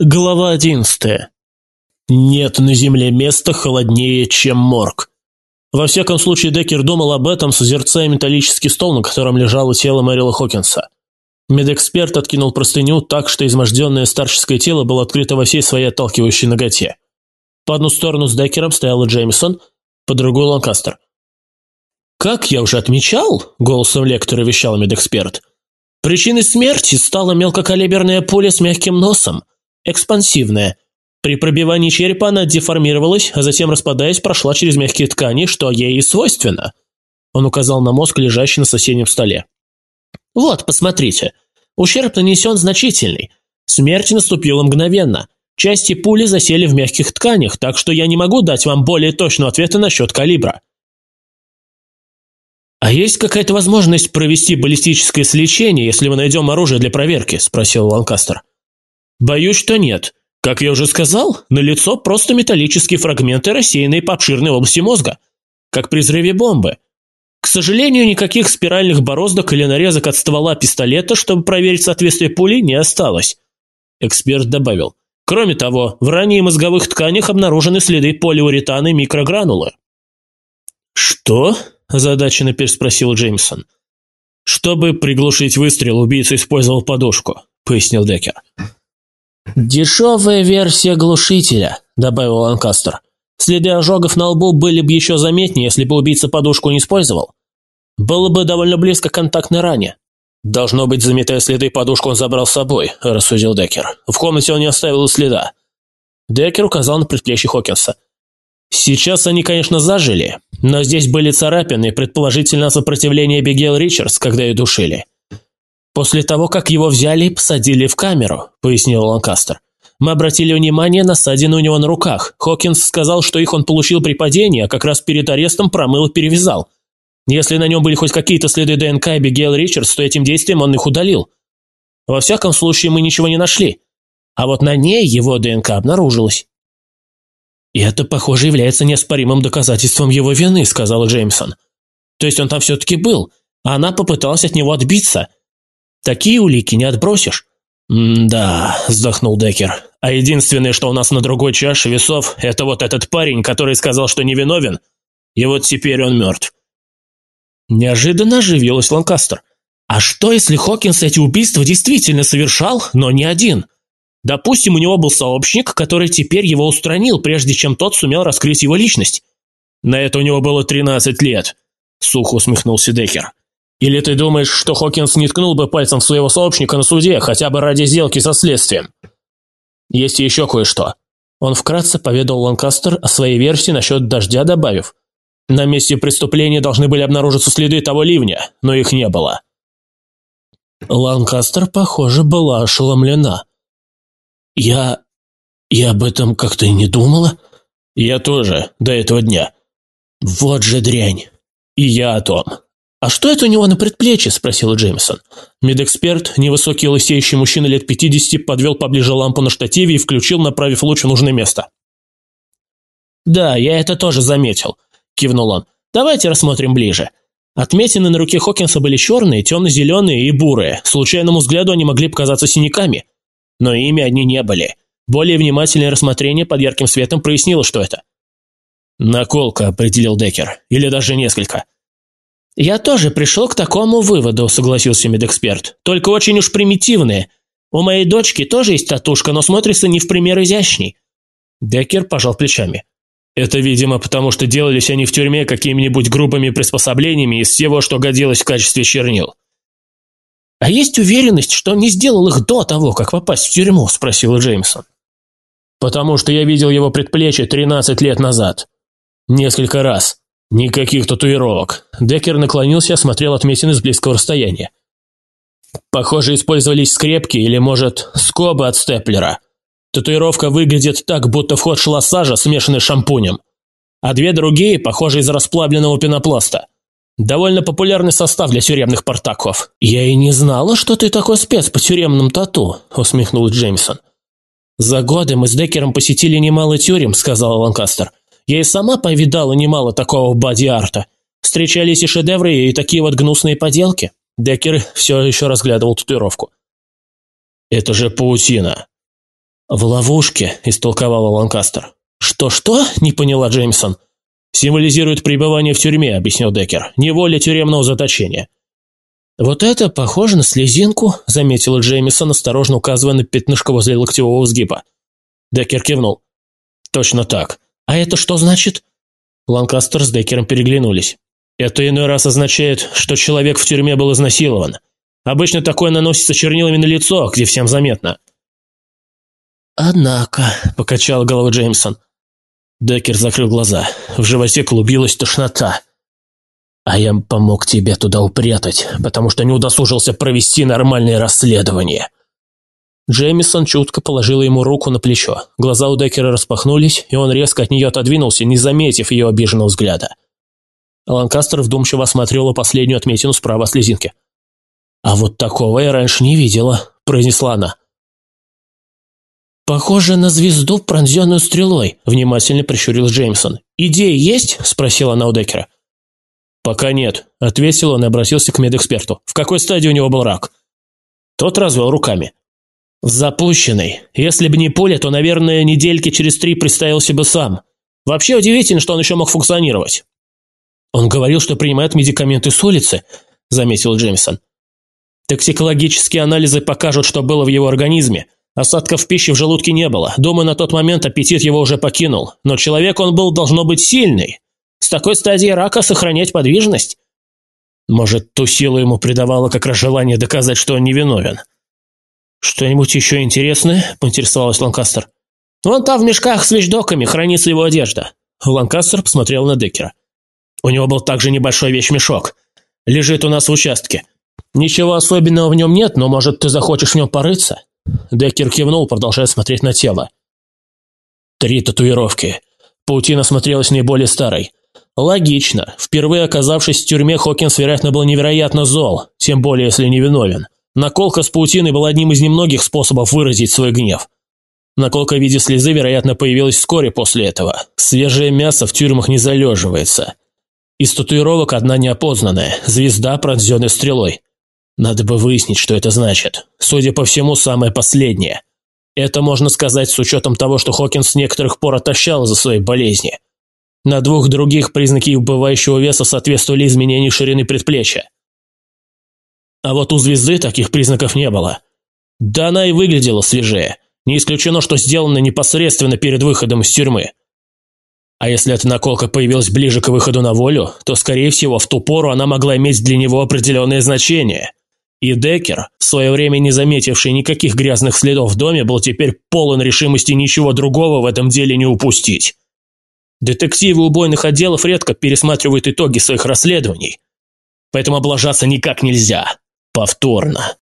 Глава одиннадцатая. Нет на земле места холоднее, чем морг. Во всяком случае, Деккер думал об этом, созерцая металлический стол, на котором лежало тело Мэрила Хокинса. Медэксперт откинул простыню так, что изможденное старческое тело было открыто во всей своей отталкивающей ноготе. По одну сторону с Деккером стояла Джеймисон, по другую – Ланкастер. «Как я уже отмечал», – голосом лектора вещал медэксперт, – «причиной смерти стала мелкокалиберная пуля с мягким носом – экспансивная. При пробивании черепа она деформировалась, а затем, распадаясь, прошла через мягкие ткани, что ей и свойственно. Он указал на мозг, лежащий на соседнем столе. «Вот, посмотрите. Ущерб нанесен значительный. Смерть наступила мгновенно. Части пули засели в мягких тканях, так что я не могу дать вам более точного ответа насчет калибра». «А есть какая-то возможность провести баллистическое сличение, если мы найдем оружие для проверки?» – спросил Ланкастер. Боюсь, что нет. Как я уже сказал, на лицо просто металлические фрагменты, рассеянные по обширной области мозга, как при взрыве бомбы. К сожалению, никаких спиральных бороздок или нарезок от ствола пистолета, чтобы проверить соответствие пули, не осталось. Эксперт добавил. Кроме того, в ранее мозговых тканях обнаружены следы полиуретана и микрогранулы. «Что?» – озадаченно переспросил Джеймсон. «Чтобы приглушить выстрел, убийца использовал подушку», – пояснил Деккер. «Дешевая версия глушителя», – добавил Ланкастер. «Следы ожогов на лбу были бы еще заметнее, если бы убийца подушку не использовал. Было бы довольно близко к контактной ране». «Должно быть, заметая следы, подушку он забрал с собой», – рассудил Деккер. «В комнате он не оставил следа». Деккер указал на предплечье Хокинса. «Сейчас они, конечно, зажили, но здесь были царапины, предположительно сопротивление Эбигейл Ричардс, когда ее душили. «После того, как его взяли и посадили в камеру», – пояснил Ланкастер. «Мы обратили внимание на ссадины у него на руках. Хокинс сказал, что их он получил при падении, а как раз перед арестом промыл и перевязал. Если на нем были хоть какие-то следы ДНК Эбигейл Ричардс, то этим действием он их удалил. Во всяком случае, мы ничего не нашли. А вот на ней его ДНК обнаружилось». «И это, похоже, является неоспоримым доказательством его вины», – сказал Джеймсон. «То есть он там все-таки был, а она попыталась от него отбиться». Такие улики не отбросишь». «Да», – вздохнул Деккер. «А единственное, что у нас на другой чаше весов, это вот этот парень, который сказал, что невиновен, и вот теперь он мертв». Неожиданно оживилась Ланкастер. «А что, если Хокинс эти убийства действительно совершал, но не один? Допустим, у него был сообщник, который теперь его устранил, прежде чем тот сумел раскрыть его личность. На это у него было 13 лет», – сухо усмехнулся Деккер. Или ты думаешь, что Хокинс не ткнул бы пальцем своего сообщника на суде, хотя бы ради сделки со следствием? Есть еще кое-что. Он вкратце поведал Ланкастер о своей версии насчет дождя, добавив. На месте преступления должны были обнаружиться следы того ливня, но их не было. Ланкастер, похоже, была ошеломлена. «Я... я об этом как-то и не думала?» «Я тоже, до этого дня». «Вот же дрянь. И я о том». «А что это у него на предплечье?» – спросил Джеймсон. Медэксперт, невысокий лысеющий мужчина лет 50, подвел поближе лампу на штативе и включил, направив луч в нужное место. «Да, я это тоже заметил», – кивнул он. «Давайте рассмотрим ближе». Отметины на руке Хокинса были черные, темно-зеленые и бурые. Случайному взгляду они могли показаться синяками. Но ими они не были. Более внимательное рассмотрение под ярким светом прояснило, что это. «Наколка», – определил Деккер. «Или даже несколько». «Я тоже пришел к такому выводу», – согласился медэксперт. «Только очень уж примитивные. У моей дочки тоже есть татушка, но смотрится не в пример изящней». Деккер пожал плечами. «Это, видимо, потому что делались они в тюрьме какими-нибудь грубыми приспособлениями из всего, что годилось в качестве чернил». «А есть уверенность, что он не сделал их до того, как попасть в тюрьму?» – спросил Джеймсон. «Потому что я видел его предплечье 13 лет назад. Несколько раз. Никаких татуировок. Деккер наклонился и осмотрел отметины с близкого расстояния. Похоже, использовались скрепки или, может, скобы от степлера. Татуировка выглядит так, будто в ход шла сажа, смешанная шампунем. А две другие, похожи из расплавленного пенопласта. Довольно популярный состав для тюремных портаков. «Я и не знала, что ты такой спец по тюремным тату», – усмехнулся Джеймсон. «За годы мы с Деккером посетили немало тюрем», – сказал Ланкастер. Я и сама повидала немало такого боди-арта. Встречались и шедевры, и такие вот гнусные поделки. Деккер все еще разглядывал татуировку. «Это же паутина». «В ловушке», – истолковала Ланкастер. «Что-что?» – не поняла Джеймсон. «Символизирует пребывание в тюрьме», – объяснил Деккер. «Неволя тюремного заточения». «Вот это похоже на слезинку», – заметила Джеймисон, осторожно указывая на пятнышко возле локтевого сгиба. Деккер кивнул. «Точно так. А это что значит?» Ланкастер с Деккером переглянулись. «Это иной раз означает, что человек в тюрьме был изнасилован. Обычно такое наносится чернилами на лицо, где всем заметно». «Однако», – покачал головой Джеймсон. Деккер закрыл глаза. В животе клубилась тошнота. «А я помог тебе туда упрятать, потому что не удосужился провести нормальное расследование». Джеймисон чутко положила ему руку на плечо. Глаза у Деккера распахнулись, и он резко от нее отодвинулся, не заметив ее обиженного взгляда. Ланкастер вдумчиво осмотрела последнюю отметину справа от слезинки. «А вот такого я раньше не видела», – произнесла она. «Похоже на звезду, пронзенную стрелой», – внимательно прищурил Джеймсон. «Идеи есть?» – спросила она у Деккера. «Пока нет», – ответил он и обратился к медэксперту. «В какой стадии у него был рак?» Тот развел руками. Запущенный. Если бы не пуля, то, наверное, недельки через три представился бы сам. Вообще удивительно, что он еще мог функционировать. Он говорил, что принимает медикаменты с улицы, заметил Джеймсон. Токсикологические анализы покажут, что было в его организме. Осадков пищи в желудке не было. Думаю, на тот момент аппетит его уже покинул. Но человек он был, должно быть, сильный. С такой стадией рака сохранять подвижность? Может, ту силу ему придавало как раз желание доказать, что он невиновен. «Что-нибудь еще интересное?» – поинтересовалась Ланкастер. «Вон там в мешках с вещдоками хранится его одежда». Ланкастер посмотрел на Деккера. «У него был также небольшой вещмешок. Лежит у нас в участке. Ничего особенного в нем нет, но, может, ты захочешь в нем порыться?» Деккер кивнул, продолжая смотреть на тело. Три татуировки. Паутина смотрелась наиболее старой. Логично. Впервые оказавшись в тюрьме, Хокинс, вероятно, был невероятно зол, тем более, если невиновен. Наколка с паутиной была одним из немногих способов выразить свой гнев. Наколка в виде слезы, вероятно, появилась вскоре после этого. Свежее мясо в тюрьмах не залеживается. Из татуировок одна неопознанная – звезда, пронзенная стрелой. Надо бы выяснить, что это значит. Судя по всему, самое последнее. Это можно сказать с учетом того, что Хокинс с некоторых пор отощал из-за своей болезни. На двух других признаки убывающего веса соответствовали изменению ширины предплечья. А вот у звезды таких признаков не было. Да она и выглядела свежее. Не исключено, что сделано непосредственно перед выходом из тюрьмы. А если эта наколка появилась ближе к выходу на волю, то, скорее всего, в ту пору она могла иметь для него определенное значение. И Деккер, в свое время не заметивший никаких грязных следов в доме, был теперь полон решимости ничего другого в этом деле не упустить. Детективы убойных отделов редко пересматривают итоги своих расследований, поэтому облажаться никак нельзя повторно.